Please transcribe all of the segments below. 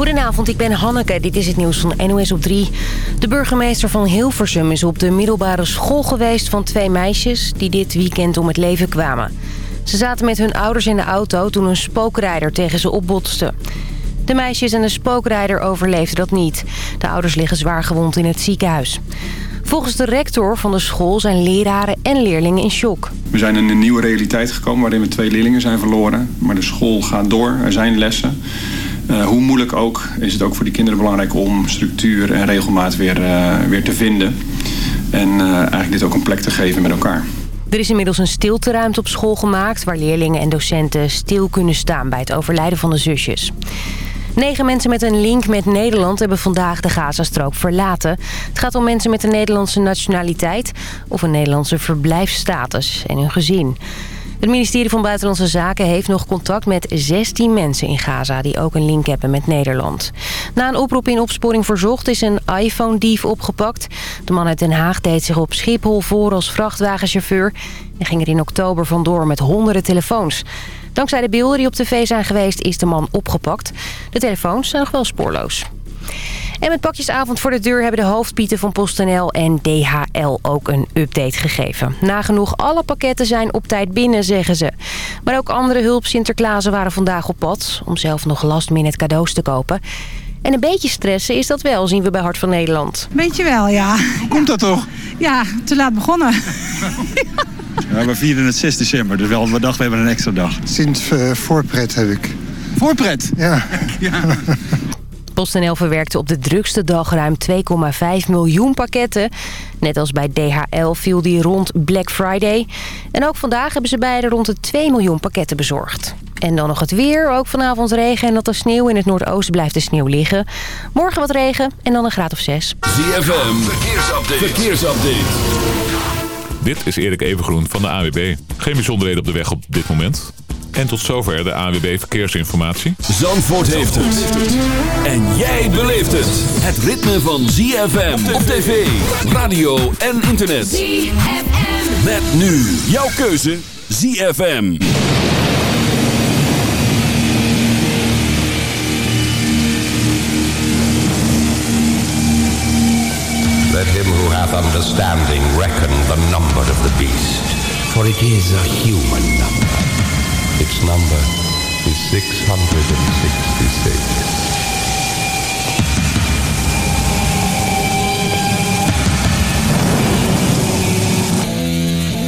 Goedenavond, ik ben Hanneke. Dit is het nieuws van NOS op 3. De burgemeester van Hilversum is op de middelbare school geweest van twee meisjes... die dit weekend om het leven kwamen. Ze zaten met hun ouders in de auto toen een spookrijder tegen ze opbotste. De meisjes en de spookrijder overleefden dat niet. De ouders liggen zwaar gewond in het ziekenhuis. Volgens de rector van de school zijn leraren en leerlingen in shock. We zijn in een nieuwe realiteit gekomen waarin we twee leerlingen zijn verloren. Maar de school gaat door, er zijn lessen. Uh, hoe moeilijk ook, is het ook voor die kinderen belangrijk om structuur en regelmaat weer, uh, weer te vinden. En uh, eigenlijk dit ook een plek te geven met elkaar. Er is inmiddels een stilteruimte op school gemaakt... waar leerlingen en docenten stil kunnen staan bij het overlijden van de zusjes. Negen mensen met een link met Nederland hebben vandaag de Gazastrook verlaten. Het gaat om mensen met een Nederlandse nationaliteit of een Nederlandse verblijfsstatus en hun gezin. Het ministerie van Buitenlandse Zaken heeft nog contact met 16 mensen in Gaza... die ook een link hebben met Nederland. Na een oproep in opsporing verzocht is een iPhone-dief opgepakt. De man uit Den Haag deed zich op Schiphol voor als vrachtwagenchauffeur... en ging er in oktober vandoor met honderden telefoons. Dankzij de beelden die op tv zijn geweest is de man opgepakt. De telefoons zijn nog wel spoorloos. En met pakjesavond voor de deur hebben de hoofdpieten van PostNL en DHL ook een update gegeven. Nagenoeg alle pakketten zijn op tijd binnen, zeggen ze. Maar ook andere hulp Sinterklaasen waren vandaag op pad... om zelf nog last minute cadeaus te kopen. En een beetje stressen is dat wel, zien we bij Hart van Nederland. Beetje wel, ja. Hoe komt dat toch? Ja, te laat begonnen. Ja, we vieren het 6 december, dus wel, we dachten we hebben een extra dag. Sinds uh, voorpret heb ik. Voorpret? Ja. ja. PostNL verwerkte op de drukste dag ruim 2,5 miljoen pakketten. Net als bij DHL viel die rond Black Friday. En ook vandaag hebben ze beide rond de 2 miljoen pakketten bezorgd. En dan nog het weer. Ook vanavond regen en dat de sneeuw. In het noordoosten blijft de sneeuw liggen. Morgen wat regen en dan een graad of 6. ZFM, verkeersupdate. verkeersupdate. Dit is Erik Evengroen van de AWB. Geen bijzonderheden op de weg op dit moment. En tot zover de AWB Verkeersinformatie. Zandvoort heeft het. En jij beleeft het. Het ritme van ZFM op tv, radio en internet. ZFM. Met nu jouw keuze ZFM. Let him who hath understanding reckon the number of the beast, for it is a human number. Its number is 666.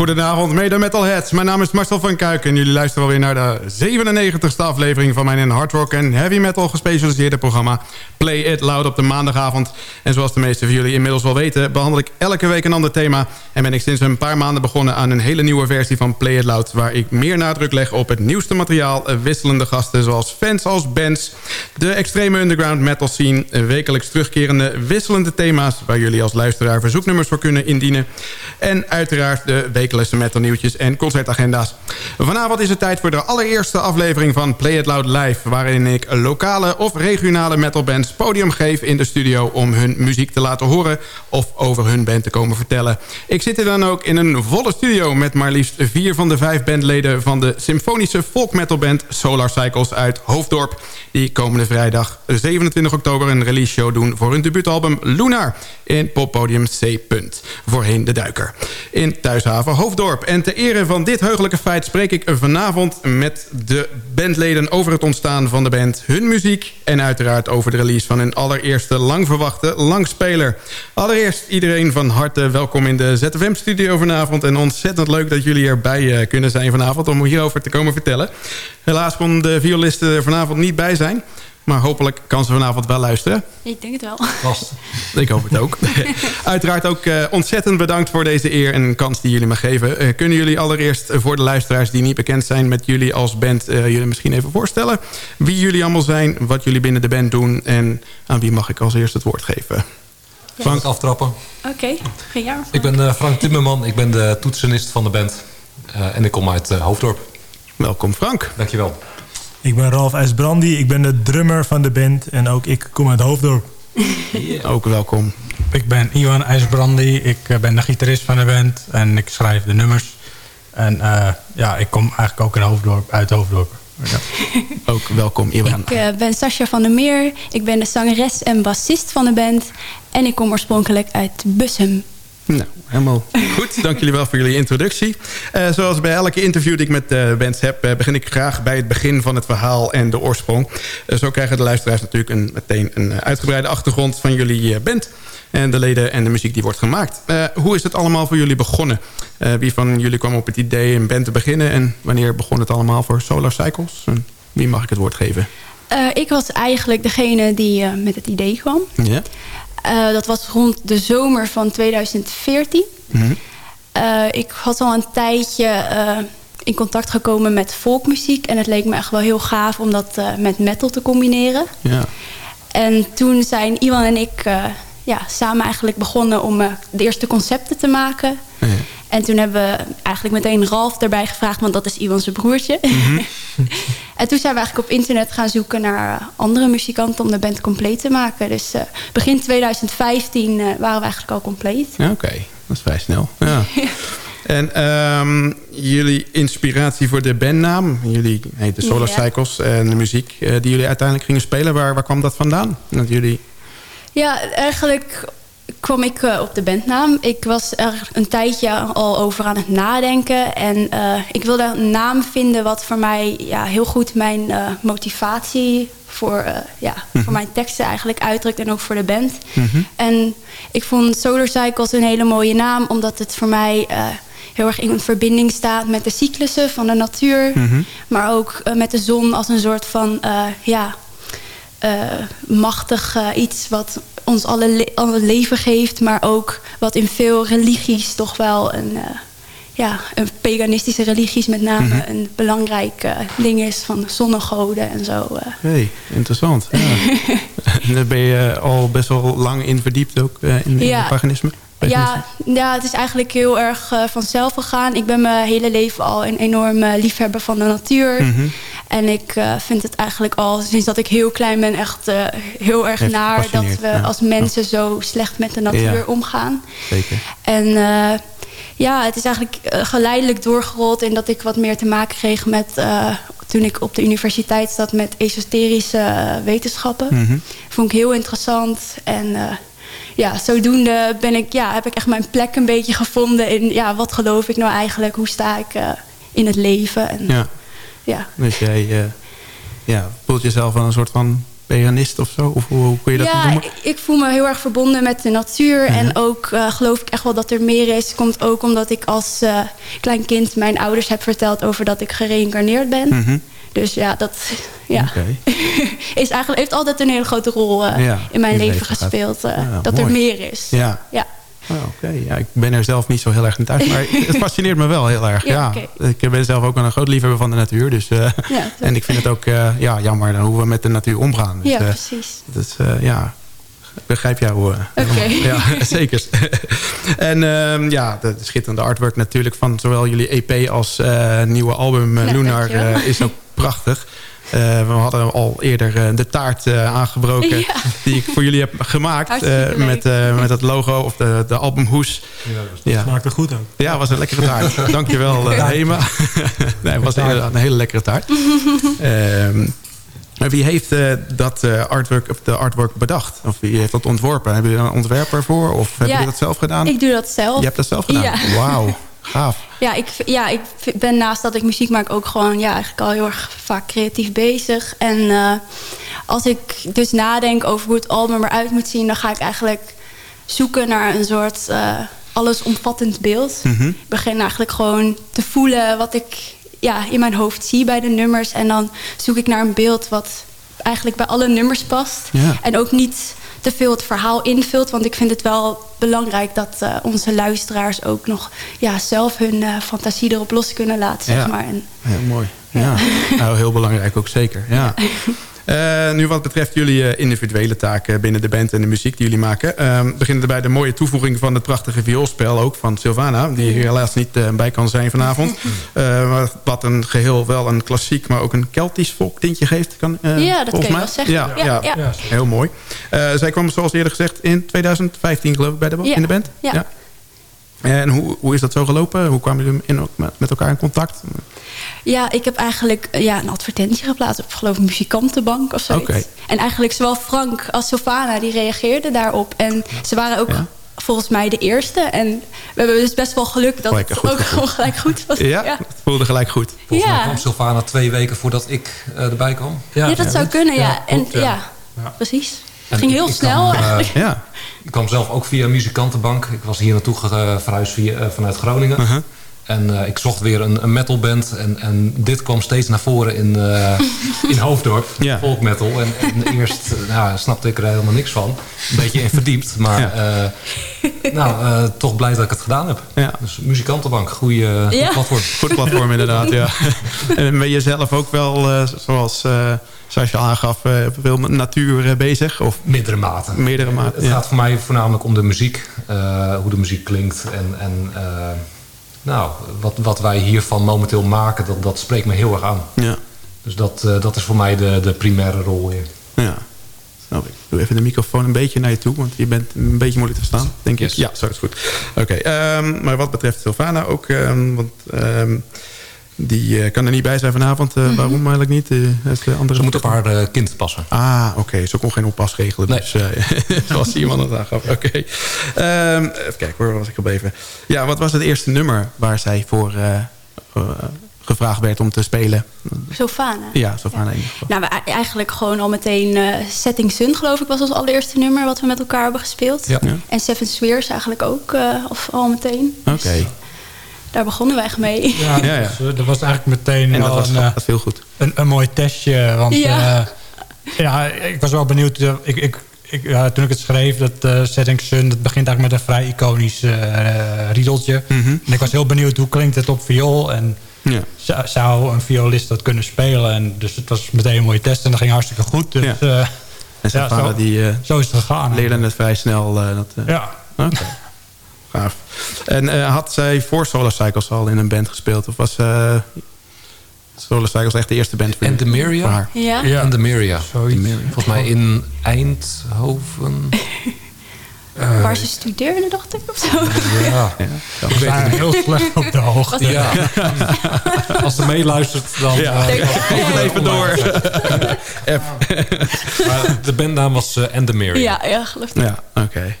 Goedenavond, mede metalheads. Mijn naam is Marcel van Kuik en jullie luisteren alweer naar de 97ste aflevering van mijn in hard rock en heavy metal gespecialiseerde programma Play It Loud op de maandagavond. En zoals de meesten van jullie inmiddels wel weten, behandel ik elke week een ander thema. En ben ik sinds een paar maanden begonnen aan een hele nieuwe versie van Play It Loud, waar ik meer nadruk leg op het nieuwste materiaal, wisselende gasten zoals fans als bands, de extreme underground metal scene, wekelijks terugkerende wisselende thema's, waar jullie als luisteraar verzoeknummers voor kunnen indienen. En uiteraard de wekelijkse metal nieuwtjes en Vanavond is het tijd voor de allereerste aflevering van Play It Loud Live... waarin ik lokale of regionale metalbands podium geef in de studio... om hun muziek te laten horen of over hun band te komen vertellen. Ik zit hier dan ook in een volle studio met maar liefst vier van de vijf bandleden... van de symfonische folk metalband Solar Cycles uit Hoofddorp... die komende vrijdag 27 oktober een release show doen... voor hun debuutalbum Lunar in poppodium C. Voorheen de Duiker. In Thuishaven Hoofddorp. En ter ere van dit heugelijke feit spreek ik vanavond met de bandleden... over het ontstaan van de band, hun muziek... en uiteraard over de release van hun allereerste lang verwachte langspeler. Allereerst iedereen van harte welkom in de ZFM-studio vanavond... en ontzettend leuk dat jullie erbij eh, kunnen zijn vanavond... om hierover te komen vertellen. Helaas kon de violisten er vanavond niet bij zijn... Maar hopelijk kan ze vanavond wel luisteren. Ik denk het wel. Vast. Ik hoop het ook. Uiteraard ook uh, ontzettend bedankt voor deze eer en kans die jullie me geven. Uh, kunnen jullie allereerst voor de luisteraars die niet bekend zijn met jullie als band... Uh, jullie misschien even voorstellen wie jullie allemaal zijn, wat jullie binnen de band doen... en aan wie mag ik als eerst het woord geven? Frank aftrappen. Oké, okay. geen jaar. Ik ben Frank Timmerman, ik ben de toetsenist van de band. en ik kom uit Hoofddorp. Welkom Frank. Dankjewel. Ik ben Ralf IJsbrandi, ik ben de drummer van de band en ook ik kom uit Hoofddorp. Yeah. Ook welkom. Ik ben Iwan IJsbrandi, ik ben de gitarist van de band en ik schrijf de nummers. En uh, ja, ik kom eigenlijk ook in Hoofddorp, uit Hoofddorp. Ja. ook welkom Iwan. Ik uh, ben Sascha van der Meer, ik ben de zangeres en bassist van de band. En ik kom oorspronkelijk uit Bussum. Nou, helemaal goed. Dank jullie wel voor jullie introductie. Uh, zoals bij elke interview die ik met uh, bands heb... Uh, begin ik graag bij het begin van het verhaal en de oorsprong. zo krijgen de luisteraars natuurlijk een, meteen een uitgebreide achtergrond... van jullie band en de leden en de muziek die wordt gemaakt. hoe is het allemaal voor jullie begonnen? wie van jullie kwam op het idee een band te beginnen... en wanneer begon het allemaal voor Solar Cycles? En wie mag ik het woord geven? ik was eigenlijk degene die met het idee kwam. Ja. Uh, dat was rond de zomer van 2014. Mm -hmm. uh, ik had al een tijdje uh, in contact gekomen met folkmuziek. En het leek me echt wel heel gaaf om dat met metal te combineren. Ja. En toen zijn Iwan en ik ja, samen eigenlijk begonnen om de eerste concepten te maken. Ja. En toen hebben we eigenlijk meteen Ralf erbij gevraagd, want dat is Iwan zijn broertje. Mm -hmm. en toen zijn we eigenlijk op internet gaan zoeken naar andere muzikanten om de band compleet te maken. Dus uh, begin 2015 uh, waren we eigenlijk al compleet. Oké, okay. dat is vrij snel. Ja. En um, jullie inspiratie voor de bandnaam, jullie heten Solar Ja. Cycles en de muziek uh, die jullie uiteindelijk gingen spelen, waar, waar kwam dat vandaan? Dat jullie... Ja, eigenlijk kwam ik uh, op de bandnaam. Ik was er een tijdje al over aan het nadenken. En uh, ik wilde een naam vinden wat voor mij ja, heel goed mijn uh, motivatie voor, ja, mm -hmm. voor mijn teksten eigenlijk uitdrukt. En ook voor de band. Mm -hmm. En ik vond Solar Cycles een hele mooie naam. Omdat het voor mij heel erg in verbinding staat met de cyclussen van de natuur. Mm -hmm. Maar ook met de zon als een soort van... ja, machtig uh, iets wat ons alle, le alle, leven geeft... maar ook wat in veel religies toch wel een... Uh, ja, een paganistische religies met name Mhm. mm -hmm. een belangrijk ding is van zonnegoden en zo. hey, interessant. Ja. en daar ben je al best wel lang in verdiept ook in, in ja. het paganisme? Ja, ja, het is eigenlijk heel erg uh, vanzelf gegaan. Ik ben mijn hele leven al een enorm uh, liefhebber van de natuur. Mm -hmm. En ik uh, vind het eigenlijk al sinds dat ik heel klein ben echt heel erg naar... dat we ja. als mensen zo slecht met de natuur ja. omgaan. Zeker. En ja, het is eigenlijk geleidelijk doorgerold... in dat ik wat meer te maken kreeg met... toen ik op de universiteit zat met esoterische wetenschappen. Mm -hmm. Vond ik heel interessant en ja, zodoende ben ik, ja, heb ik echt mijn plek een beetje gevonden in ja, wat geloof ik nou eigenlijk, hoe sta ik in het leven. En, ja. Ja. Dus jij uh, ja, voelt jezelf wel een soort van veganist of zo? Of hoe, hoe kun je dat ja, noemen? ik, ik voel me heel erg verbonden met de natuur. En ook eh, geloof ik echt wel dat er meer is. Komt ook omdat ik als eh, klein kind mijn ouders heb verteld over dat ik gereïncarneerd ben. Mhm. Dus ja, dat ja, is eigenlijk, heeft altijd een hele grote rol eh, Ja, in mijn leven gespeeld. eh, dat mooi. er meer is. Ja. Oh, Oké, ja, ik ben er zelf niet zo heel erg in thuis. Maar het fascineert me wel heel erg. Ja, Ja, Ik ben zelf ook een groot liefhebber van de natuur. Dus, eh, en ik vind het ook eh, ja, jammer hoe we met de natuur omgaan. Dus, Ja, eh, precies. Dus ja, ik begrijp jou. Oké. helemaal. Ja, zeker. en ehm, ja, de, de schitterende artwork natuurlijk van zowel jullie EP als nieuwe album Lunar is ook prachtig. Eh, we hadden al eerder eh, de taart eh, aangebroken Ja. die ik voor jullie heb gemaakt. Eh, met, eh, met het logo of de, de albumhoes. Ja, Smaakte goed ook. ja, was een lekkere taart. Dankjewel, uh, Hema. nee, het was inderdaad een hele lekkere taart. Ehm, wie heeft eh, dat eh, artwork, of de artwork bedacht? Of wie heeft dat ontworpen? Hebben jullie er een ontwerper voor? Of hebben jullie dat zelf gedaan? Ik doe dat zelf. Je hebt dat zelf gedaan? Ja. Wauw, gaaf. Ja, ik, ja, ik ben naast dat ik muziek maak ook gewoon ja, eigenlijk al heel erg vaak creatief bezig. En eh, als ik dus nadenk over hoe het album eruit moet zien... dan ga ik eigenlijk zoeken naar een soort eh, allesomvattend beeld. Mhm. Ik begin eigenlijk gewoon te voelen wat ik ja, in mijn hoofd zie bij de nummers. En dan zoek ik naar een beeld wat eigenlijk bij alle nummers past. Ja. En ook niet te veel het verhaal invult. Want ik vind het wel belangrijk dat eh, onze luisteraars ook nog ja, zelf hun eh, fantasie erop los kunnen laten. Zeg Ja. maar. En, Heel mooi. Ja. nou, heel belangrijk ook zeker. Ja. Eh, nu wat betreft jullie eh, individuele taken binnen de band en de muziek die jullie maken... eh, beginnen we bij de mooie toevoeging van het prachtige vioolspel ook van Sylvana... die hier helaas niet eh, bij kan zijn vanavond. Eh, wat een geheel wel een klassiek, maar ook een Keltisch volktintje geeft. Kan, eh, Ja, dat volgens kun je mij. wel zeggen. Ja, Ja, ja, ja. heel mooi. Eh, zij kwam zoals eerder gezegd in 2015 geloof ik bij de, Ja, in de band. ja. En hoe, hoe is dat zo gelopen? Hoe kwamen jullie in, met, met elkaar in contact? ja, ik heb eigenlijk eh, ja, een advertentie geplaatst op geloof ik muzikantenbank of zoiets. Oké. En eigenlijk zowel Frank als Sylvana die reageerden daarop. En ze waren ook volgens mij de eerste. En we hebben dus best wel geluk dat Gelijk het goed ook gewoon gelijk goed was. Ja, het voelde gelijk goed. Volgens mij Ja. kwam Sylvana twee weken voordat ik eh, erbij kwam. Ja, dat zou kunnen, ja. en, ja. precies. En Het ging heel ik snel eh, eigenlijk. Ja. Ik kwam zelf ook via muzikantenbank. Ik was hier naartoe eh, verhuisd via, eh, vanuit Groningen. En eh, ik zocht weer een, een metalband. En, en dit kwam steeds naar voren in, eh, in Hoofddorp. Ja. Folk metal. En, en eerst eh, nou, snapte ik er helemaal niks van. Een beetje in verdiept. Maar eh, nou, eh, toch blij dat ik het gedaan heb. Ja. Dus muzikantenbank, goede Ja. platform. Goed platform inderdaad, ja. En ben je zelf ook wel, eh, zoals, eh, zoals je al aangaf, eh, veel met natuur bezig? Of Meerdere mate. meerdere maten? Het ja. gaat voor mij voornamelijk om de muziek. eh, hoe de muziek klinkt. En, en eh, nou, wat, wat wij hiervan momenteel maken, dat, dat spreekt me heel erg aan. Ja. Dus dat, eh, dat is voor mij de, de primaire rol hier. Ja, snap ik. Doe even de microfoon een beetje naar je toe, want je bent een beetje moeilijk te staan, denk ik. Ja, zo is goed. Oké, ehm, maar wat betreft Sylvana ook, ehm, want ehm, die eh, kan er niet bij zijn vanavond. Mhm. Eh, Waarom eigenlijk niet? Eh, het andere Ze moet op haar eh, kind passen. Ah, oké. Ze kon geen oppas regelen. Nee. Dus, eh, zoals iemand het aangaf. Oké. Ehm, even kijken hoor, was ik op even. Ja, wat was het eerste nummer waar zij voor eh, eh, gevraagd werd om te spelen? Sofana. Ja, ieder geval. Nou, we eigenlijk gewoon al meteen eh, Setting Sun, geloof ik, was ons allereerste nummer wat we met elkaar hebben gespeeld. Ja. Ja. En Seven Swears eigenlijk ook, eh, of al meteen. Oké. Daar begonnen wij echt mee. Ja, Ja, ja. Dus, eh, dat was eigenlijk meteen En dat wel was, een, eh, dat viel goed. een, een mooi testje. Want Ja. ja, ja ik was wel benieuwd. eh, Ik, ik, ik, ja, toen ik het schreef, dat eh Setting Sun... dat begint eigenlijk met een vrij iconisch eh riedeltje. Mhm. En ik was heel benieuwd hoe klinkt het op viool... en Ja. zou- zou een violist dat kunnen spelen. En dus het was meteen een mooie test en dat ging hartstikke goed. Dus Ja. eh, En ja, Sylvana zo, die eh, zo is het gegaan. leerde het vrij snel. eh, dat, eh, Ja. Oké. Gaaf. En eh, had zij voor Solar Cycles al in een band gespeeld? Of was eh Solar Cycles echt de eerste band voor En de? Voor haar? Ja. Ja. En de. Zoiets. Volgens mij in Eindhoven. Waar ze studeerde, dacht ik, of zo. Ja. Ja. We zijn heel slecht op de hoogte. ja. Als ze meeluistert, dan... Ja. Geef het even door. maar de bandnaam was eh And the. Ja, ja, geloof ik. Ja, oké.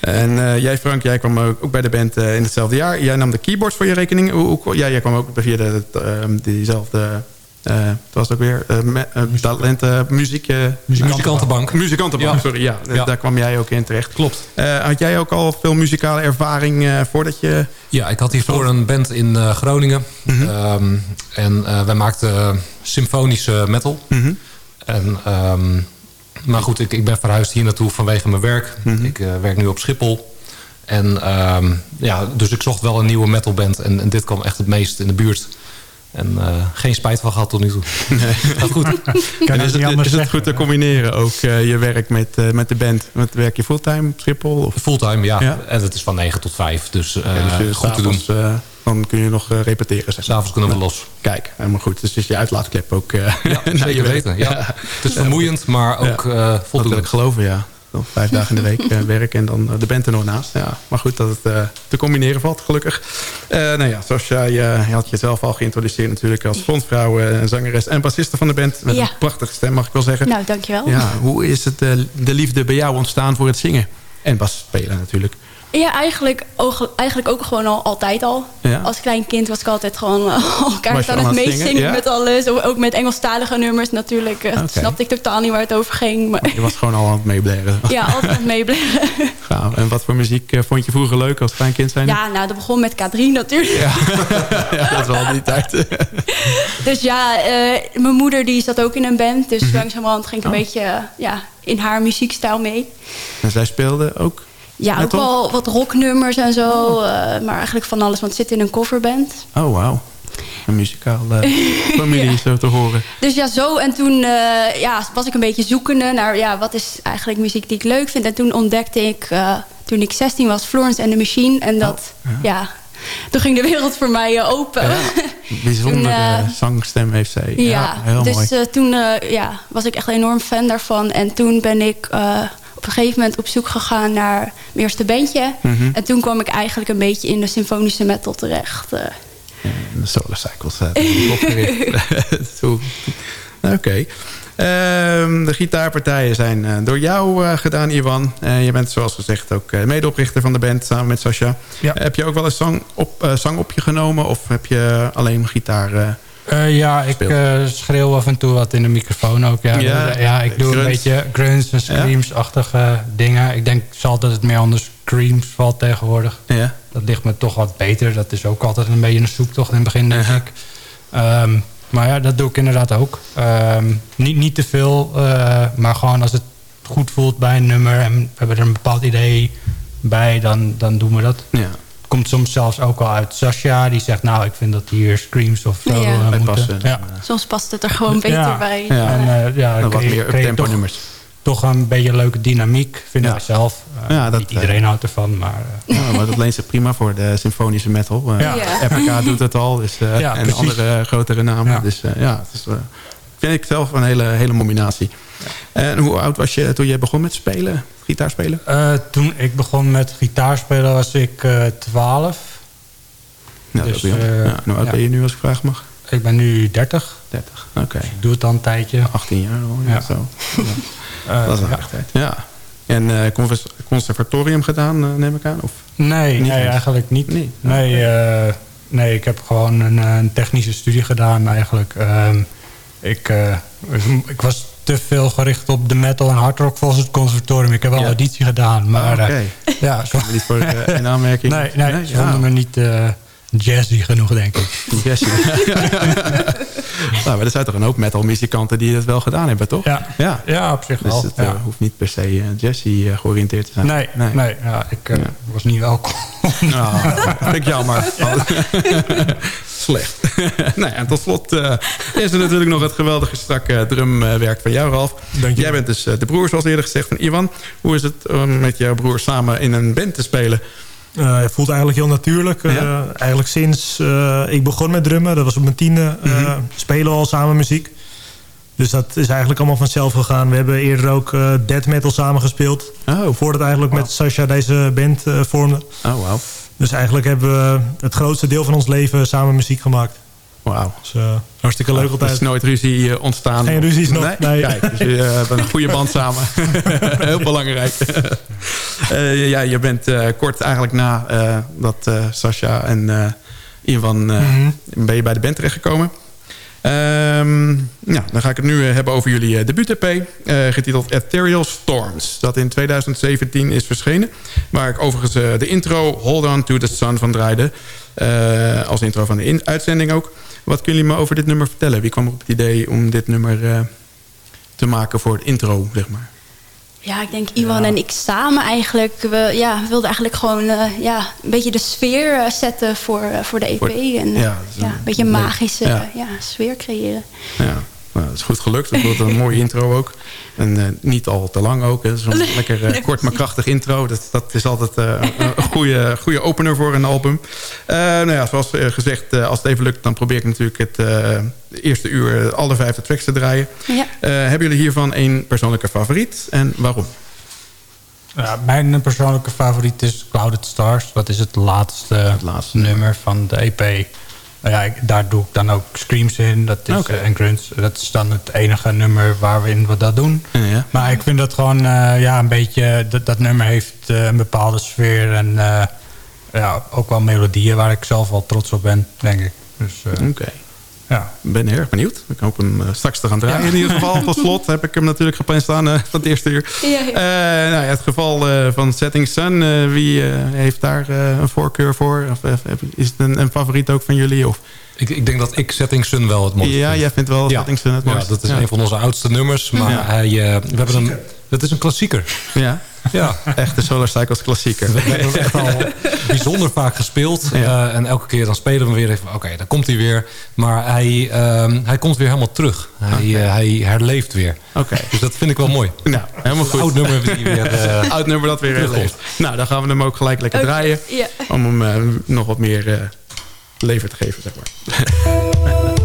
En eh, jij Frank, jij kwam ook bij de band eh, in hetzelfde jaar. Jij nam de keyboards voor je rekening. Hoe, hoe, ja, jij kwam ook via de, ehm, diezelfde het was ook weer uh, talenten, muziek... muzikantenbank. Muzikantenbank, ja. sorry. Ja, ja, daar kwam jij ook in terecht. Klopt. had jij ook al veel muzikale ervaring voordat je... Ja, ik had hiervoor een band in Groningen. Mm -hmm. um, en wij maakten symfonische metal. Mm -hmm. En... Um, maar goed, ik, ik ben verhuisd hier naartoe vanwege mijn werk. Mm -hmm. Ik uh, werk nu op Schiphol. En um, ja, dus ik zocht wel een nieuwe metalband. En, en dit kwam echt het meest in de buurt. En uh, geen spijt van gehad tot nu toe. Nee. Dat goed. Kan is, het, is het goed te combineren ook uh, je werk met, uh, met de band? Want werk je fulltime op Schiphol? Of? Fulltime, ja. ja. En het is van 9 tot 5. Dus, ja, dus goed te doen. Dan kun je nog repeteren. Zeg. S'avonds kunnen we los. Kijk, helemaal goed. Dus is je uitlaatklep ook uh, ja, zeker weten. Ja. ja. Het is vermoeiend, maar ook ja. voldoende. Dat wil ik geloven, ja. Dan vijf dagen in de week uh, werken en dan de band er nog naast. Ja, maar goed dat het uh, te combineren valt, gelukkig. Uh, nou ja, zoals jij je had jezelf al geïntroduceerd natuurlijk... als frontvrouw, zangeres en bassiste van de band. Met ja. een prachtige stem, mag ik wel zeggen. Nou, dankjewel. Ja, hoe is het de liefde bij jou ontstaan voor het zingen? En bas spelen natuurlijk. Ja, eigenlijk, eigenlijk ook gewoon al, altijd al. Ja. Als klein kind was ik altijd gewoon uh, elkaar aan het meezingen ja? met alles. Ook met Engelstalige nummers natuurlijk. Uh, okay. Snapte ik totaal niet waar het over ging. Maar... Je was gewoon al aan het meebleren. Ja, altijd aan het meebleren. En wat voor muziek uh, vond je vroeger leuk als klein kind zijn? Ja, nou, dat begon met K3 natuurlijk. Ja, ja dat was al die tijd. dus ja, mijn moeder die zat ook in een band. Dus mm -hmm. langzamerhand ging ik een oh. beetje ja, in haar muziekstijl mee. En zij speelde ook? Ja, ook wel wat rocknummers en zo. Oh. Uh, maar eigenlijk van alles, want het zit in een coverband. Oh, wauw. Een muzikale familie, ja. zo te horen. Dus ja, zo. En toen uh, ja, was ik een beetje zoekende naar... Ja, wat is eigenlijk muziek die ik leuk vind. En toen ontdekte ik, uh, toen ik 16 was, Florence and the Machine. En dat, oh, ja. ja. Toen ging de wereld voor mij open. Ja, bijzondere zangstem heeft zij. Ja, ja heel dus mooi. toen ja, was ik echt een enorm fan daarvan. En toen ben ik op een gegeven moment op zoek gegaan naar mijn eerste bandje. Mm -hmm. En toen kwam ik eigenlijk een beetje in de symfonische metal terecht. Uh. de Solar Cycles. Uh, Oké. Okay. Uh, de gitaarpartijen zijn uh, door jou uh, gedaan, Ivan. je bent zoals gezegd ook medeoprichter van de band samen met Sascha. Ja. heb je ook wel eens zang op, zang op je genomen? Of heb je alleen gitaar uh, ja, ik uh, schreeuw af en toe wat in de microfoon ook. Ja, ja, ja ik doe een beetje grunts en screams-achtige ja. dingen. Ik denk zal dat het meer onder screams valt tegenwoordig. Ja. Dat ligt me toch wat beter. Dat is ook altijd een beetje een zoektocht in het begin, denk ik. Um, maar ja, dat doe ik inderdaad ook. Um, niet, niet te veel, uh, maar gewoon als het goed voelt bij een nummer... en we hebben er een bepaald idee bij, dan, dan doen we dat. Ja komt soms zelfs ook al uit Sasha. Die zegt, nou, ik vind dat hier screams of zo ja. uh, passen. Ja. Soms past het er gewoon beter ja. bij. Ja. En uh, ja, wat meer up-tempo nummers. Toch een beetje leuke dynamiek, vind ik zelf. Uh, ja, dat, niet iedereen houdt ervan, maar... ja, maar dat leent zich prima voor de symfonische metal. ja. RPK doet het al, dus, en precies. andere grotere namen. Dus ja, het is, vind ik zelf een hele, hele combinatie. En hoe oud was je toen je begon met spelen? gitaarspelen? Uh, toen ik begon met gitaarspelen was ik uh, 12. Ja, dus, uh, ja, nou, oud ben je nu als ik vragen mag? Ik ben nu 30. 30, oké. Okay. Dus ik doe het al een tijdje. 18 jaar al, ja. Zo. Dat is een tijd. Ja. En conservatorium gedaan, neem ik aan? Of? Nee, nee eigenlijk niet. Nee, nee, nee, ik heb gewoon een, een, technische studie gedaan eigenlijk. Uh, ik, ik was te veel gericht op de metal en hardrock volgens het conservatorium. Ik heb wel ja. auditie gedaan, maar... Oh, okay. uh, ja, niet voor uh, een aanmerking. Nee, nee, nee ze ja. vonden me niet uh, jazzy genoeg, denk ik. Jazzy. nou, maar er zijn toch een hoop metal muzikanten die het wel gedaan hebben, toch? Ja, ja. ja op zich dus wel. Dus het hoeft niet per se jazzy georiënteerd te zijn. Nee, nee. nee ja, ik was niet welkom. nou, vind ik jammer. slecht. nou en tot slot uh, is er natuurlijk nog het geweldige strakke drumwerk van jou, Ralf. Dank je. Jij bent dus de broer, zoals eerder gezegd, van Ivan. Hoe is het om met jouw broer samen in een band te spelen? Uh, het voelt eigenlijk heel natuurlijk. Uh, ja. Eigenlijk sinds uh, ik begon met drummen, dat was op mijn tiende, mm -hmm. spelen we al samen muziek. Dus dat is eigenlijk allemaal vanzelf gegaan. We hebben eerder ook death metal samen gespeeld. Oh. Voordat eigenlijk wow. met Sasha deze band vormde. Oh, wow. Dus eigenlijk hebben we het grootste deel van ons leven samen muziek gemaakt. Wauw. Dus, uh, hartstikke leuk altijd. Er is nooit ruzie uh, ontstaan? Geen ruzies nog, nee. nee. Kijk, dus je uh, hebt een goede band samen. Heel belangrijk. ja, je bent kort eigenlijk na dat Sascha en Ivan... Mm -hmm. ben je bij de band terechtgekomen. Um, nou, dan ga ik het nu hebben over jullie debuut-EP. getiteld Ethereal Storms. Dat in 2017 is verschenen. Waar ik overigens de intro Hold On To The Sun van draaide. als intro van de uitzending ook. Wat kunnen jullie me over dit nummer vertellen? Wie kwam op het idee om dit nummer te maken voor het intro, zeg maar? Ja, ik denk Iwan en ik samen eigenlijk. We, ja, wilden eigenlijk gewoon uh, ja, een beetje de sfeer uh, zetten voor, uh, voor de EP. En ja, ja, een beetje een magische ja. sfeer creëren. Ja, nou, dat is goed gelukt. Dat wordt een mooie intro ook. En uh, niet al te lang ook. Zo'n lekker uh, kort maar krachtig intro. Dat, dat is altijd uh, een goede, goede opener voor een album. nou ja, zoals gezegd, als het even lukt... dan probeer ik natuurlijk het eerste uur alle vijfde tracks te draaien. Ja. hebben jullie hiervan een persoonlijke favoriet? En waarom? Ja, mijn persoonlijke favoriet is Clouded Stars. Dat is het laatste, het laatste nummer van de EP. Nou ja, daar doe ik dan ook screams in. Dat is, okay. en grunts. Dat is dan het enige nummer waarin we dat doen. Ja. Maar ik vind dat gewoon uh, ja, een beetje... Dat, dat nummer heeft uh, een bepaalde sfeer. En ja, ook wel melodieën waar ik zelf wel trots op ben, denk ik. Dus, Oké. Ja. Ik ben erg benieuwd. Ik hoop hem uh, straks te gaan draaien. In ieder geval, tot slot heb ik hem natuurlijk gepland staan uh, van het eerste uur. Ja, ja. Uh, nou, ja, het geval van Setting Sun, wie heeft daar een voorkeur voor? Of, is het een, een, favoriet ook van jullie? Of? Ik, ik denk dat ik Setting Sun wel het mooiste Ja, jij vindt wel Setting Sun het mooiste. Ja, dat is een van onze oudste nummers. Maar hij, we hebben een, dat is een klassieker. Ja. Ja, echt de Solar Cycles klassieker. We hebben echt al bijzonder vaak gespeeld. Uh, en elke keer dan spelen we weer even. Oké, okay, dan komt hij weer. Maar hij, uh, hij komt weer helemaal terug. Hij, okay. uh, hij herleeft weer. Oké. Dus dat vind ik wel mooi. Nou, helemaal goed. Oud nummer die weer... Oud nummer dat weer herleeft. Nou, dan gaan we hem ook gelijk lekker okay. draaien. Yeah. Om hem nog wat meer leven te geven, zeg maar.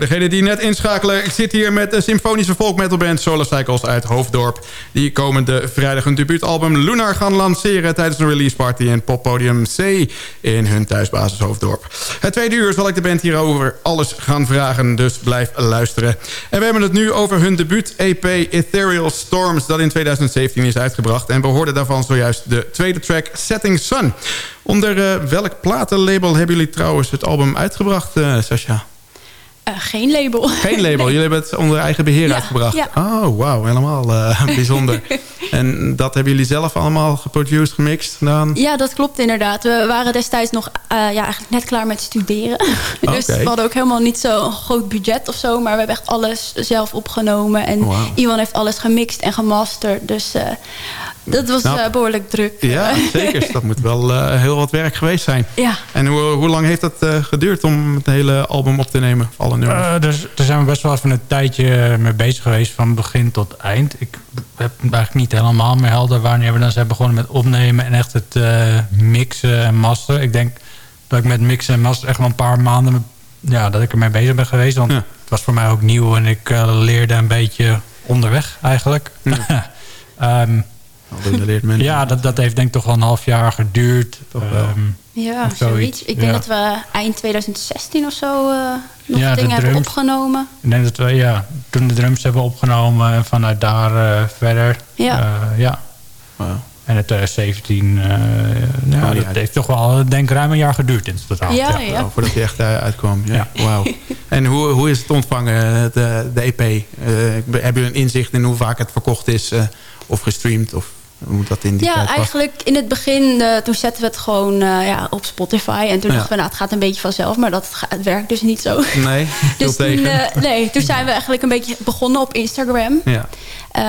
degene die net inschakelen... ik zit hier met de symfonische folkmetalband Solar Cycles uit Hoofddorp... die komende vrijdag een debuutalbum Lunar gaan lanceren... tijdens een release party in poppodium C in hun thuisbasis Hoofddorp. Het tweede uur zal ik de band hierover alles gaan vragen, dus blijf luisteren. En we hebben het nu over hun debuut-EP Ethereal Storms... dat in 2017 is uitgebracht. En we hoorden daarvan zojuist de tweede track Setting Sun... Onder uh, welk platenlabel hebben jullie trouwens het album uitgebracht, uh, Sascha? Uh, geen label. Geen label, jullie hebben het onder eigen beheer ja, uitgebracht. Ja. Oh, wauw, helemaal bijzonder. en dat hebben jullie zelf allemaal geproduced, gemixt gedaan? Ja, dat klopt inderdaad. We waren destijds nog ja, eigenlijk net klaar met studeren. dus okay. we hadden ook helemaal niet zo'n groot budget of zo. Maar we hebben echt alles zelf opgenomen. En wow. Iwan heeft alles gemixt en gemasterd. Dus dat was nou, uh, behoorlijk druk. Ja, zeker. dat moet wel uh, heel wat werk geweest zijn. Ja. En hoe, hoe lang heeft dat uh, geduurd om het hele album op te nemen? Alle nummers? dus, daar zijn we best wel even een tijdje mee bezig geweest. Van begin tot eind. Ik heb eigenlijk niet helemaal meer helder wanneer we dan zijn begonnen met opnemen. En echt het mixen en masteren. Ik denk dat ik met mixen en masteren echt wel een paar maanden... Ja, dat ik ermee bezig ben geweest. Want ja. het was voor mij ook nieuw. En ik leerde een beetje onderweg eigenlijk. Ja. um, ja, dat, dat heeft denk ik toch wel een half jaar geduurd. Um, ja, zoiets. Ik denk ja. dat we eind 2016 of zo uh, nog ja, dingen hebben opgenomen. Ik denk dat we ja, toen de drums hebben opgenomen en vanuit daar uh, verder. Ja. Uh, ja. Wow. En in 2017, nou, oh, dat heeft toch wel denk ruim een jaar geduurd in totaal. Ja, ja. ja. Oh, voordat hij echt uitkwam. Ja. Wauw. en hoe, hoe is het ontvangen, de, de EP? hebben jullie een inzicht in hoe vaak het verkocht is of gestreamd? Of hoe dat in die ja, tijd was? eigenlijk in het begin, uh, toen zetten we het gewoon uh, ja, op Spotify. En toen ja. dachten we, nou, het gaat een beetje vanzelf. Maar dat gaat, het werkt dus niet zo. Nee, dus toen, uh, nee, toen zijn we eigenlijk een beetje begonnen op Instagram. Ja.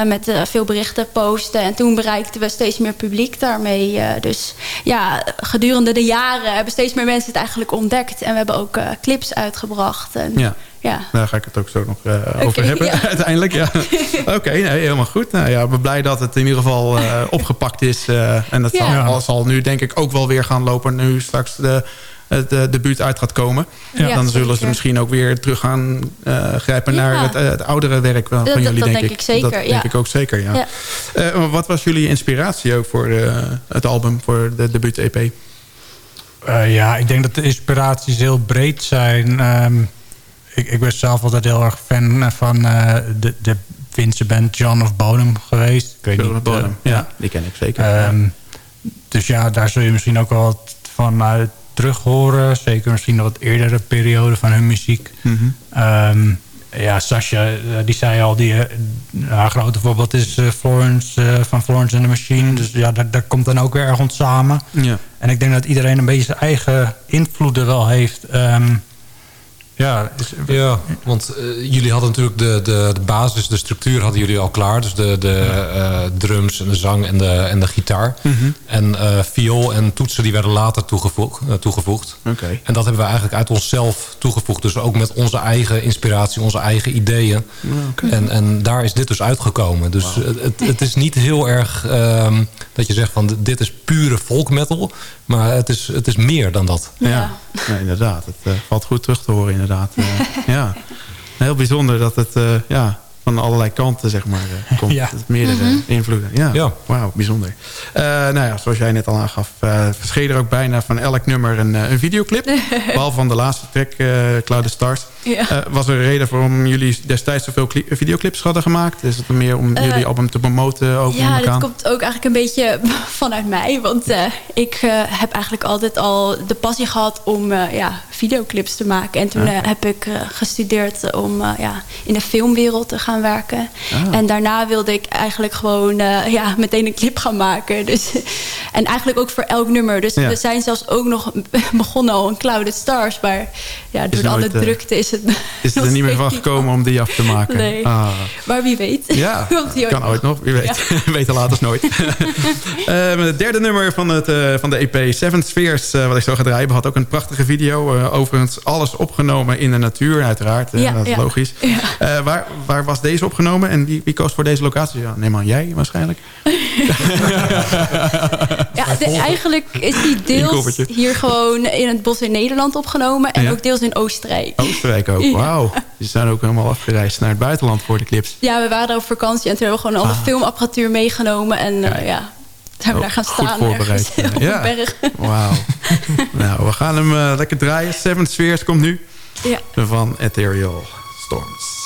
met veel berichten posten. En toen bereikten we steeds meer publiek daarmee. dus ja, gedurende de jaren hebben steeds meer mensen het eigenlijk ontdekt. En we hebben ook clips uitgebracht. En, ja. Ja. Daar ga ik het ook zo nog uh, okay, over hebben, ja. uiteindelijk. Ja. Oké, okay, nee, helemaal goed. Nou, ja, we ben blij dat het in ieder geval uh, opgepakt is. Uh, en dat ja. zal, zal, nu denk ik ook wel weer gaan lopen... nu straks de, de debuut uit gaat komen. Ja, dan zullen ze misschien ook weer terug gaan grijpen... naar het, het, oudere werk van dat, jullie, dat denk, denk ik. ik zeker, dat denk ik ook zeker, ja. wat was jullie inspiratie ook voor het album, voor de debuut-EP? ja, ik denk dat de inspiraties heel breed zijn... Um, ik, ik ben zelf altijd heel erg fan van uh, de, de Finse band John of Bonham geweest. Ik weet John niet, of Bonham, uh, ja, die ken ik zeker. Um, dus ja, daar zul je misschien ook wel wat van uh, terug horen. Zeker misschien een wat eerdere periode van hun muziek. Mm -hmm. um, ja, Sasha, die zei al, die, haar grote voorbeeld is Florence van Florence and the Machine. Dus ja, daar, daar komt dan ook weer ergens samen. Ja. En ik denk dat iedereen een beetje zijn eigen invloeden wel heeft... Um, ja, is, ja, want uh, jullie hadden natuurlijk de, de, de basis, de structuur hadden jullie al klaar. Dus de, de uh, drums en de zang en de, en de gitaar. Mm -hmm. En uh, viool en toetsen die werden later toegevoegd. toegevoegd. Okay. En dat hebben we eigenlijk uit onszelf toegevoegd. Dus ook met onze eigen inspiratie, onze eigen ideeën. Okay. En, en daar is dit dus uitgekomen. Dus wow. het, het is niet heel erg um, dat je zegt van dit is pure folk metal. Maar het is, het is meer dan dat. Ja, inderdaad. Het valt goed terug te horen inderdaad. Uh, ja, heel bijzonder dat het uh, ja, van allerlei kanten zeg maar, uh, komt. Ja. Meerdere Mhm. invloeden. Ja, Ja. wauw, bijzonder. Uh, nou ja, zoals jij net al aangaf, uh, verscheen er ook bijna van elk nummer een, uh, een videoclip. Behalve van de laatste track, uh, Cloud Stars. Ja. Uh, was er een reden waarom jullie destijds zoveel cli- videoclips hadden gemaakt? Is het meer om Uh, jullie album te promoten? Ook Ja, dat komt ook eigenlijk een beetje vanuit mij. Want eh, ik eh, heb eigenlijk altijd al de passie gehad om eh, ja, videoclips te maken. En toen eh, heb ik eh, gestudeerd om eh, ja, in de filmwereld te gaan werken. Ah. En daarna wilde ik eigenlijk gewoon eh, ja, meteen een clip gaan maken. Dus, en eigenlijk ook voor elk nummer. Dus Ja. we zijn zelfs ook nog begonnen al in Clouded Stars. Maar ja, door nooit, alle eh, drukte is het Is nog er niet meer van gekomen om die af te maken? Nee. Ah. Maar wie weet. Ja, kan ooit nog. Wie weet. Beter laat als nooit. Eh, het derde nummer van, het, van de EP, Seven Spheres, wat ik zo ga draaien... had ook een prachtige video. Overigens alles opgenomen in de natuur, uiteraard. Ja, dat is ja. logisch. Ja. Waar, waar was deze opgenomen. En wie, wie koos voor deze locatie? Ja, neem aan jij waarschijnlijk. ja, eigenlijk is die deels hier gewoon in het bos in Nederland opgenomen. En ook deels in Oostenrijk. Oostenrijk ook, ja. wauw. Ze zijn ook helemaal afgereisd naar het buitenland voor de clips. Ja, we waren op vakantie en toen hebben we gewoon alle ah. filmapparatuur meegenomen. En uh, ja, zijn we daar gaan staan. Goed voorbereid. op ja. berg. Wauw. nou, we gaan hem uh, lekker draaien. Seven Spheres komt nu. Ja. Van Ethereal Storms.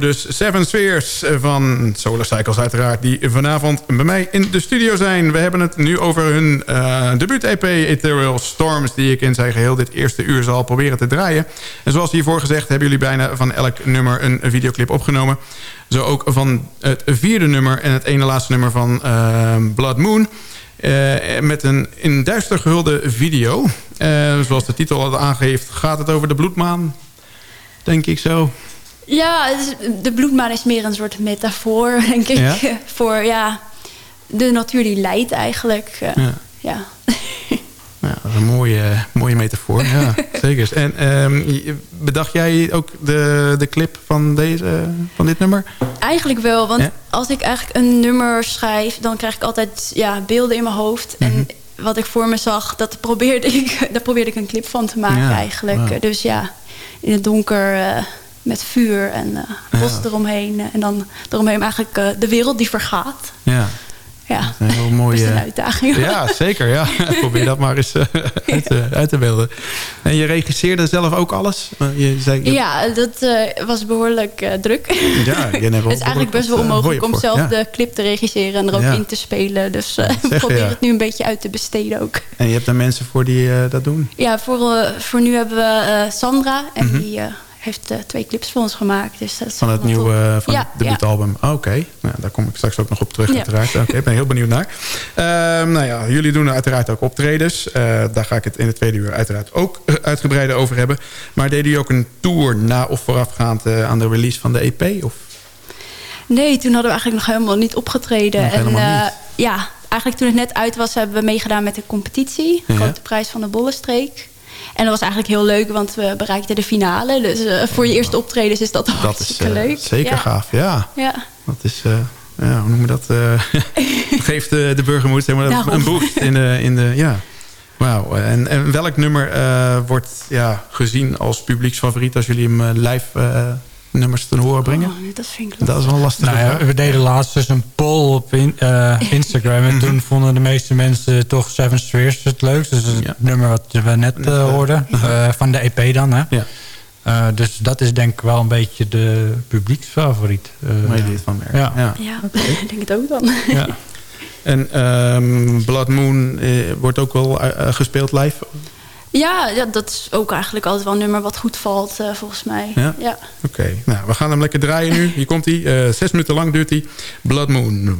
Dus. Seven Spheres van Solar Cycles uiteraard. Die vanavond bij mij in de studio zijn. We hebben het nu over hun uh, debuut-EP Ethereal Storms. Die ik in zijn geheel dit eerste uur zal proberen te draaien. En zoals hiervoor gezegd hebben jullie bijna van elk nummer een videoclip opgenomen. Zo ook van het vierde nummer en het ene laatste nummer van uh, Blood Moon. Met een in duister gehulde video. Zoals de titel al aangeeft, gaat het over de bloedmaan. Denk ik zo. Ja, de bloedmaan is meer een soort metafoor, denk ik. Ja? Voor ja, de natuur die leidt eigenlijk. Uh, ja. ja. Dat is een mooie, mooie metafoor. Ja, zeker. En um, bedacht jij ook de, de clip van, deze, van dit nummer? Eigenlijk wel. Want ja? als ik eigenlijk een nummer schrijf... dan krijg ik altijd ja, beelden in mijn hoofd. Mm -hmm. En wat ik voor me zag, dat probeerde ik, daar probeerde ik een clip van te maken ja, eigenlijk. Wow. Dus ja, in het donker... Uh, met vuur en uh, bos eromheen. en dan eromheen eigenlijk uh, de wereld die vergaat. Ja. Ja, een heel mooie... dat is een uitdaging. Ja, zeker. Ja. Probeer dat maar eens uh, uit, uh, uit, te beelden. En je regisseerde zelf ook alles? Je zei, je... Ja, dat uh, was behoorlijk druk. Ja, je het is eigenlijk best wel onmogelijk om zelf ja. de clip te regisseren en er ook ja. in te spelen. Dus ik probeer het nu een beetje uit te besteden ook. En je hebt daar mensen voor die dat doen? Ja, voor, voor nu hebben we Sandra en mm -hmm. die heeft uh, twee clips voor ons gemaakt. Dus dat van het nieuwe uh, van ja, het debuutalbum. Ja. Oké, okay. nou, daar kom ik straks ook nog op terug ja. uiteraard. Oké, okay, ben heel benieuwd naar. Uh, nou ja, jullie doen uiteraard ook optredens. Eh, daar ga ik het in het tweede uur uiteraard ook uitgebreider over hebben. Maar deden jullie ook een tour na of voorafgaand aan de release van de EP? Of? Nee, toen hadden we eigenlijk nog helemaal niet opgetreden. Nog en niet. ja, eigenlijk toen het net uit was, hebben we meegedaan met de competitie. De grote prijs van de Bollenstreek. En dat was eigenlijk heel leuk, want we bereikten de finale. Dus uh, voor je eerste optredens is dat, dat is, uh, leuk. Zeker ja. gaaf, ja. ja. Dat is, uh, ja, hoe noem je dat? geeft de, de burgermoed zeg maar, een boost in de... In de ja. Wauw. En, en welk nummer wordt ja, gezien als publieksfavoriet als jullie hem live nummers te horen brengen? Oh, dat vind ik Dat is wel lastig. Nou ja, we deden laatst dus een poll op in, uh, Instagram. En toen vonden de meeste mensen toch Seven Spheres het leukst. Dus het ja. nummer wat we net uh, hoorden. Uh, van de EP dan. Hè? Ja. Uh, dus dat is denk ik wel een beetje de publieksfavoriet. Uh, Waar je dit van merkt. Ja, ja. ja okay. ik denk het ook dan. Ja. En um, Blood Moon wordt ook wel gespeeld live? Ja, ja, dat is ook eigenlijk altijd wel een nummer wat goed valt, uh, volgens mij. Ja? ja. Oké, okay. nou, we gaan hem lekker draaien nu. Hier komt hij. Uh, zes minuten lang duurt hij. Blood Moon.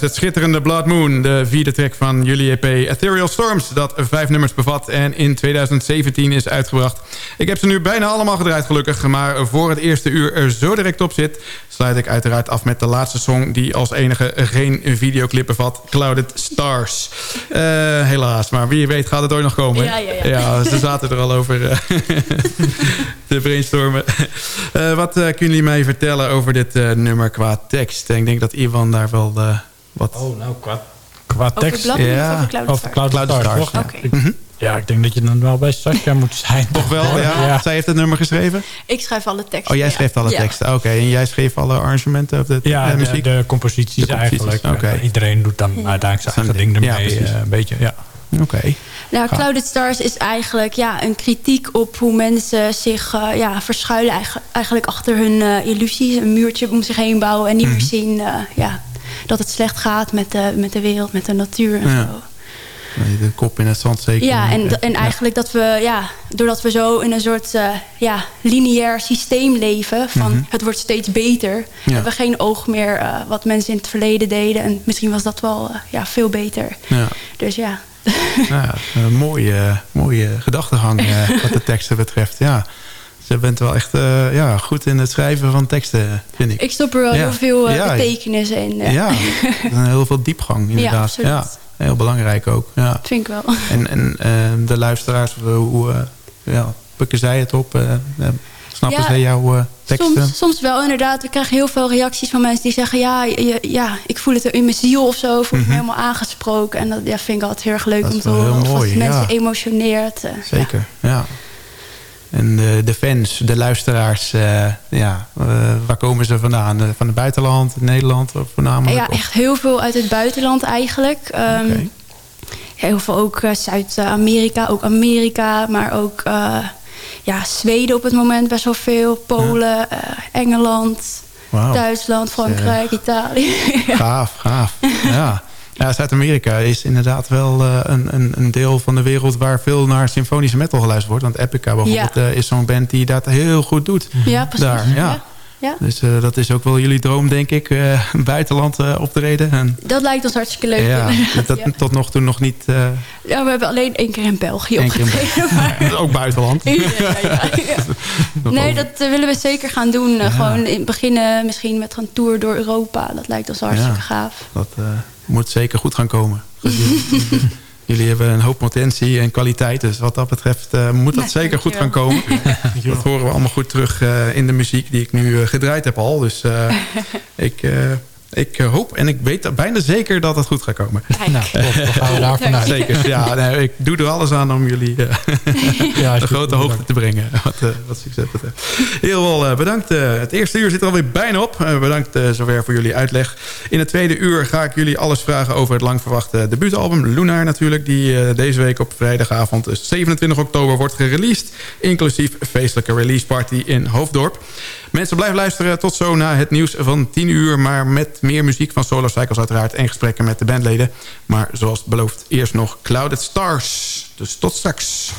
Het schitterende Blood Moon. De vierde track van jullie EP Ethereal Storms. Dat vijf nummers bevat en in 2017 is uitgebracht. Ik heb ze nu bijna allemaal gedraaid gelukkig. Maar voor het eerste uur er zo direct op zit... sluit ik uiteraard af met de laatste song... die als enige geen videoclip bevat. Clouded Stars. Uh, helaas, maar wie weet gaat het ooit nog komen. Ja, ja, ja. ja ze zaten er al over uh, te brainstormen. Uh, wat kunnen jullie mij vertellen over dit nummer qua tekst? Ik denk dat Ivan daar wel wat... Oh, nou, qua, qua tekst... Over ja. over Cloud, Cloud Stars. Stars. Ja. Okay. Mhm. Ja, ik denk dat je dan wel bij Sascha moet zijn. Toch wel, ja. ja. Zij heeft het nummer geschreven? Ik schrijf alle teksten. Oh, jij schrijft alle teksten. Oké, en jij schreef alle arrangementen of de, ja, de muziek? De, de composities, de composities eigenlijk. Okay. iedereen doet dan uiteindelijk zijn eigen ding ermee. Ja, een beetje, ja. Oké. Nou, Clouded Stars is eigenlijk ja, een kritiek op hoe mensen zich uh, ja, verschuilen eigenlijk achter hun uh, illusies. Een muurtje om zich heen bouwen en niet meer mm -hmm. zien uh, ja, dat het slecht gaat met de, met de wereld, met de natuur en ja. zo. De kop in het zand zeker. Ja, en, en eigenlijk dat we, ja, doordat we zo in een soort uh, ja, lineair systeem leven... van mm -hmm. het wordt steeds beter... Ja. hebben we geen oog meer uh, wat mensen in het verleden deden. En misschien was dat wel uh, ja, veel beter. Ja. Dus ja. mooie, mooie gedachtegang wat de teksten betreft, ja. Je bent wel echt uh, ja, goed in het schrijven van teksten, vind ik. Ik stop er wel ja. heel veel uh, ja, betekenis in. Uh. Ja, heel veel diepgang inderdaad. Ja, heel belangrijk ook. Ja. Dat vind ik wel. En, en de luisteraars, hoe ja, pikken zij het op? snappen zij jouw teksten? Soms, soms wel inderdaad. We krijgen heel veel reacties van mensen die zeggen... ja, je, ja ik voel het in mijn ziel of zo. Voel ik Mhm. me helemaal aangesproken. En dat ja, vind ik altijd heel erg leuk Dat om te horen. heel Of als mooi, mensen ja. emotioneert. Zeker, ja. En de, de fans, de luisteraars, uh, ja, uh, waar komen ze vandaan? Uh, van het buitenland, Nederland of voornamelijk? Ja, echt heel veel uit het buitenland eigenlijk. Um, okay. Heel veel ook Zuid-Amerika, ook Amerika, maar ook ja, Zweden op het moment best wel veel. Polen, ja. Engeland, wow. Duitsland, Frankrijk, Italië. gaaf, gaaf. Ja. Ja, Zuid-Amerika is inderdaad wel uh, een, een, een, deel van de wereld... waar veel naar symfonische metal geluisterd wordt. Want Epica bijvoorbeeld ja. uh, is zo'n band die dat heel goed doet. Ja, precies. Daar, ja. ja. Ja. Dus uh, dat is ook wel jullie droom, denk ik, buitenland optreden. En, dat lijkt ons hartstikke leuk. Ja, dat tot nog toe nog niet... Ja, we hebben alleen één keer in België opgetreden. Maar... ook buitenland. nee, dat willen we zeker gaan doen. Gewoon in, beginnen misschien met een tour door Europa. Dat lijkt ons hartstikke gaaf. Dat moet zeker goed gaan komen. Jullie hebben een hoop potentie en kwaliteit. Dus wat dat betreft uh, moet dat nee, zeker goed gaan komen. dat horen we allemaal goed terug uh, in de muziek die ik nu uh, gedraaid heb al. Dus ik, ik hoop en ik weet bijna zeker dat het goed gaat komen. Nou, we gaan daar vanuit. Zeker, ja. Nee, ik doe er alles aan om jullie ja, de grote hoogte bedankt. te brengen. Wat, wat succes betreft. Heel wel bedankt. het eerste uur zit er alweer bijna op. bedankt zover voor jullie uitleg. In het tweede uur ga ik jullie alles vragen over het lang verwachte debuutalbum. Lunar natuurlijk. Die deze week op vrijdagavond 27 oktober wordt gereleased. Inclusief feestelijke release party in Hoofddorp. Mensen blijven luisteren tot zo na het nieuws van 10 uur. Maar met meer muziek van Solar Cycles uiteraard. En gesprekken met de bandleden. Maar zoals beloofd eerst nog Clouded Stars. Dus tot straks.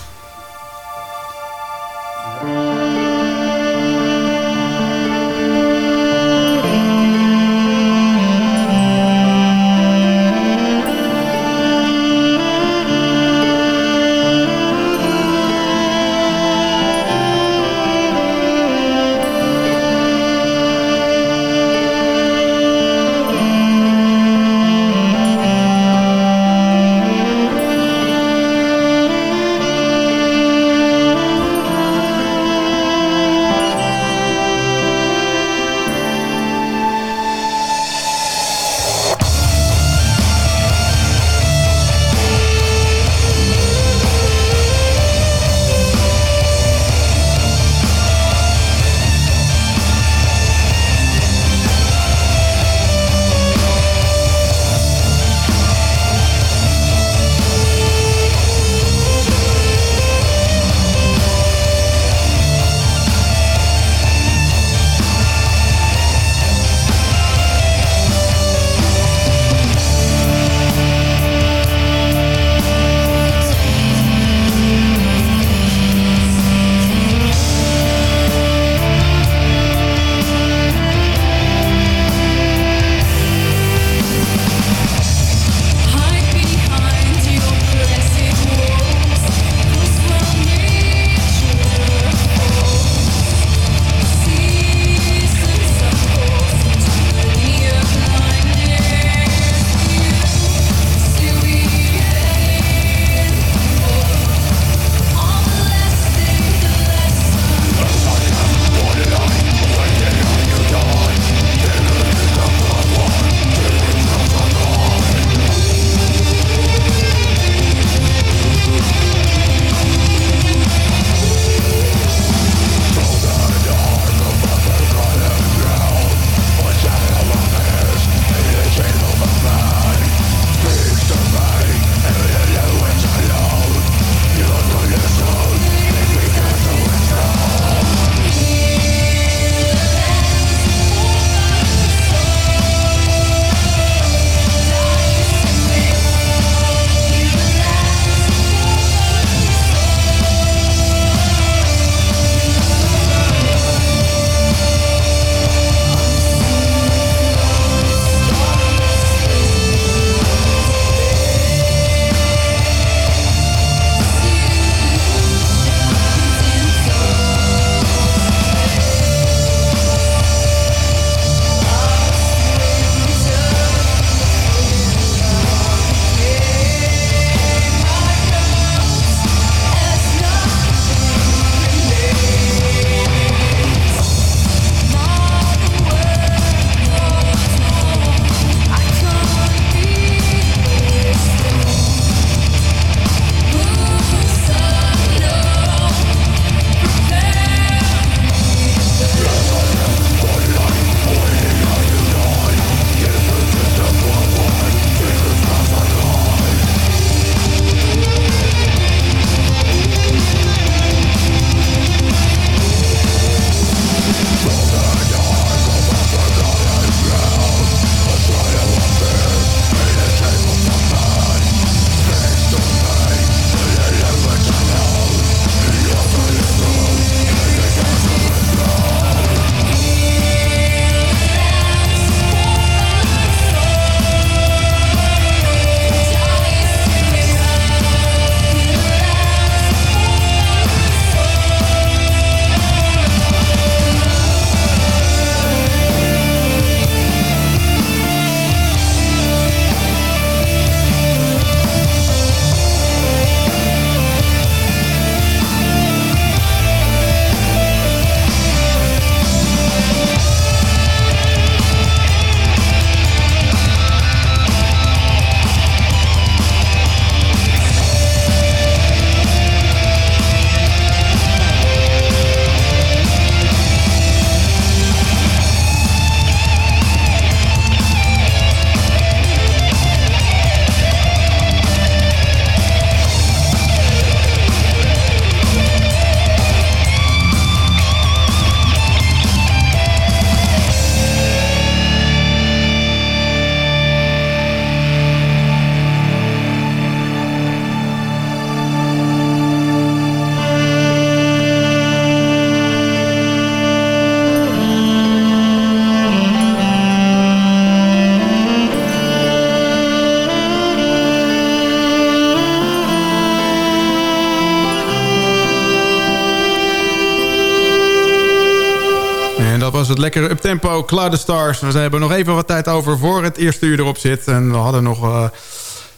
Lekkere uptempo Cloud Stars. We hebben nog even wat tijd over voor het eerste uur erop zit. En we hadden nog uh,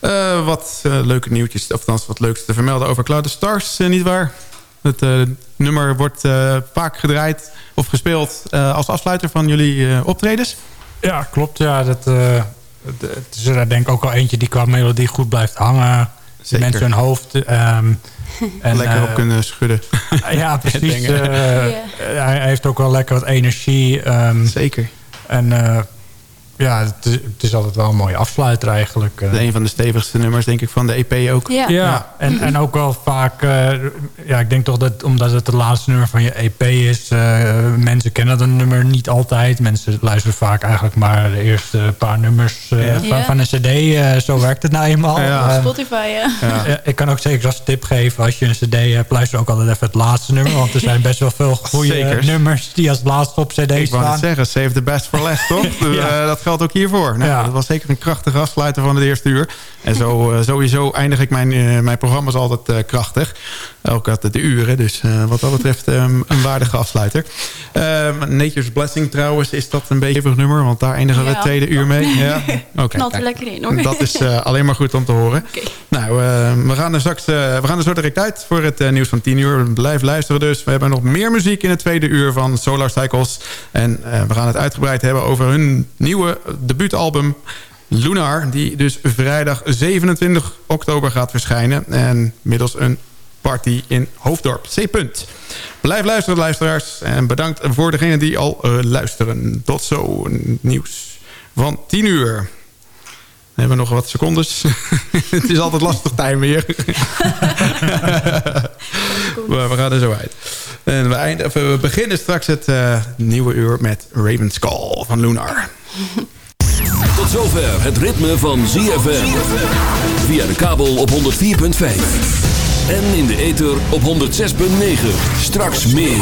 uh, wat uh, leuke nieuwtjes, of althans wat leuks te vermelden over Cloud Stars, niet waar? Het nummer wordt vaak gedraaid of gespeeld als afsluiter van jullie optredens. Ja, klopt. Ja, dat, het is er denk ik ook al eentje die qua melodie goed blijft hangen. Zeker. Mensen hun hoofd... Um, en, lekker op kunnen schudden. ja, precies. Uh, Hij heeft ook wel lekker wat energie. Um, Zeker. En uh, ja, het is, het is, altijd wel een mooie afsluiter eigenlijk. Uh. Een van de stevigste nummers denk ik van de EP ook. Ja, ja. En, en ook wel vaak... Uh, ja, ik denk toch dat omdat het het laatste nummer van je EP is... Uh, mensen kennen dat nummer niet altijd. Mensen luisteren vaak eigenlijk maar de eerste paar nummers ja. van, van, een cd. zo werkt het nou eenmaal. Ja. Spotify, ja. Ik kan ook zeker als tip geven... als je een cd hebt, luister ook altijd even het laatste nummer. Want er zijn best wel veel goede nummers die als laatste op cd ik staan. Ik wou zeggen, save the best for last, toch? dat geldt ook hiervoor. Nou, ja. Dat was zeker een krachtige afsluiter van het eerste uur. En zo, uh, sowieso eindig ik mijn, uh, mijn programma's altijd uh, krachtig. Ook altijd de uren. Dus wat dat betreft um, een waardige afsluiter. Ehm, Nature's Blessing trouwens is dat een beetje een nummer. Want daar eindigen we het tweede uur mee. Ja. Okay, Knalt er lekker in hoor. Dat is alleen maar goed om te horen. Okay. Nou, we gaan er straks we gaan er zo direct uit voor het nieuws van 10 uur. Blijf luisteren dus. We hebben nog meer muziek in het tweede uur van Solar Cycles. En we gaan het uitgebreid hebben over hun nieuwe debuutalbum Lunar... die dus vrijdag 27 oktober gaat verschijnen. En middels een party in Hoofddorp. C. -punt. Blijf luisteren, luisteraars. En bedankt voor degenen die al uh, luisteren. Tot zo, nieuws van 10 uur. We hebben nog wat secondes. het is altijd lastig time weer. maar we gaan er zo uit. En we, eind, we beginnen straks het uh, nieuwe uur met Raven's Call van Lunar. Tot zover het ritme van ZFM. Via de kabel op 104.5. En in de ether op 106.9. Straks meer.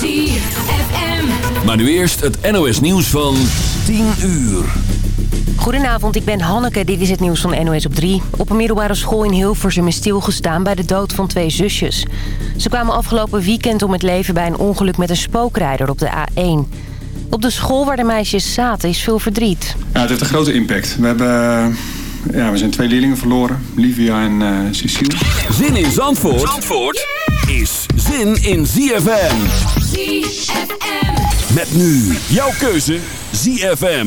ZFM. Maar nu eerst het NOS nieuws van 10 uur. Goedenavond, ik ben Hanneke. Dit is het nieuws van NOS op 3. Op een middelbare school in Hilversum is stilgestaan bij de dood van twee zusjes. Ze kwamen afgelopen weekend om het leven bij een ongeluk met een spookrijder op de A1. Op de school waar de meisjes zaten is veel verdriet. Ja, het heeft een grote impact. We, hebben, ja, we zijn twee leerlingen verloren, Livia en uh, Cecile. Zin in Zandvoort, Zandvoort is zin in ZFM. ZFM. Met nu jouw keuze ZFM.